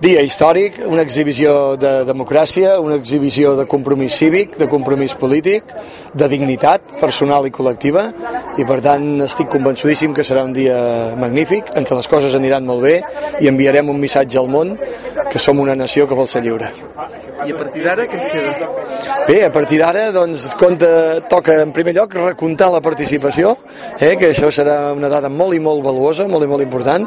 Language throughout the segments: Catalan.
Dia històric, una exhibició de democràcia, una exhibició de compromís cívic, de compromís polític, de dignitat personal i col·lectiva i per tant estic convençudíssim que serà un dia magnífic en què les coses aniran molt bé i enviarem un missatge al món que som una nació que vol ser lliure. I a partir d'ara què ens queda? Bé, a partir d'ara doncs, compta, toca en primer lloc recomptar la participació, eh, que això serà una dada molt i molt valuosa, molt i molt important.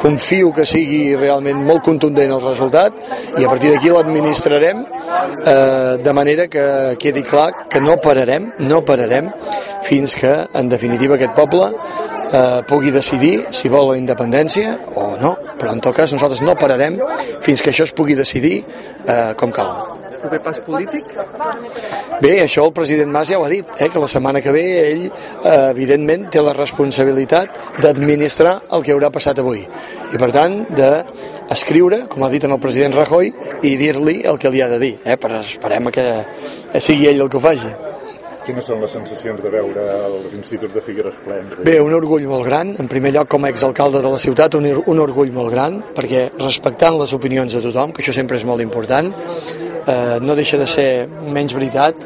Confio que sigui realment molt contundent el resultat i a partir d'aquí l'administrarem eh, de manera que quedi clar que no pararem, no pararem fins que, en definitiva, aquest poble eh, pugui decidir si vol la independència o no, però en tot cas nosaltres no pararem fins que això es pugui decidir eh, com cal. Proper pas polític? Bé, això el president Mas ja ho ha dit, eh, que la setmana que ve ell, eh, evidentment, té la responsabilitat d'administrar el que haurà passat avui. I, per tant, d'escriure, com ha dit en el president Rajoy, i dir-li el que li ha de dir. Eh, però esperem que sigui ell el que ho faci. Quines són les sensacions de veure els instituts de Figueres plens? Bé, un orgull molt gran. En primer lloc, com a exalcalde de la ciutat, un, un orgull molt gran, perquè respectant les opinions de tothom, que això sempre és molt important, eh, no deixa de ser menys veritat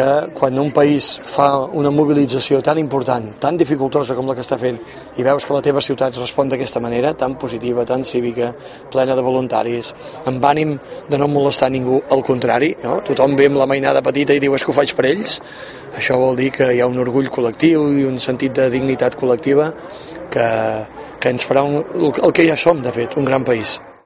que quan un país fa una mobilització tan important, tan dificultosa com la que està fent, i veus que la teva ciutat respon d'aquesta manera, tan positiva, tan cívica, plena de voluntaris, amb ànim de no molestar ningú, al contrari, no? tothom ve amb la mainada petita i diu és que ho faig per ells, això vol dir que hi ha un orgull col·lectiu i un sentit de dignitat col·lectiva que, que ens farà un, el que ja som, de fet, un gran país.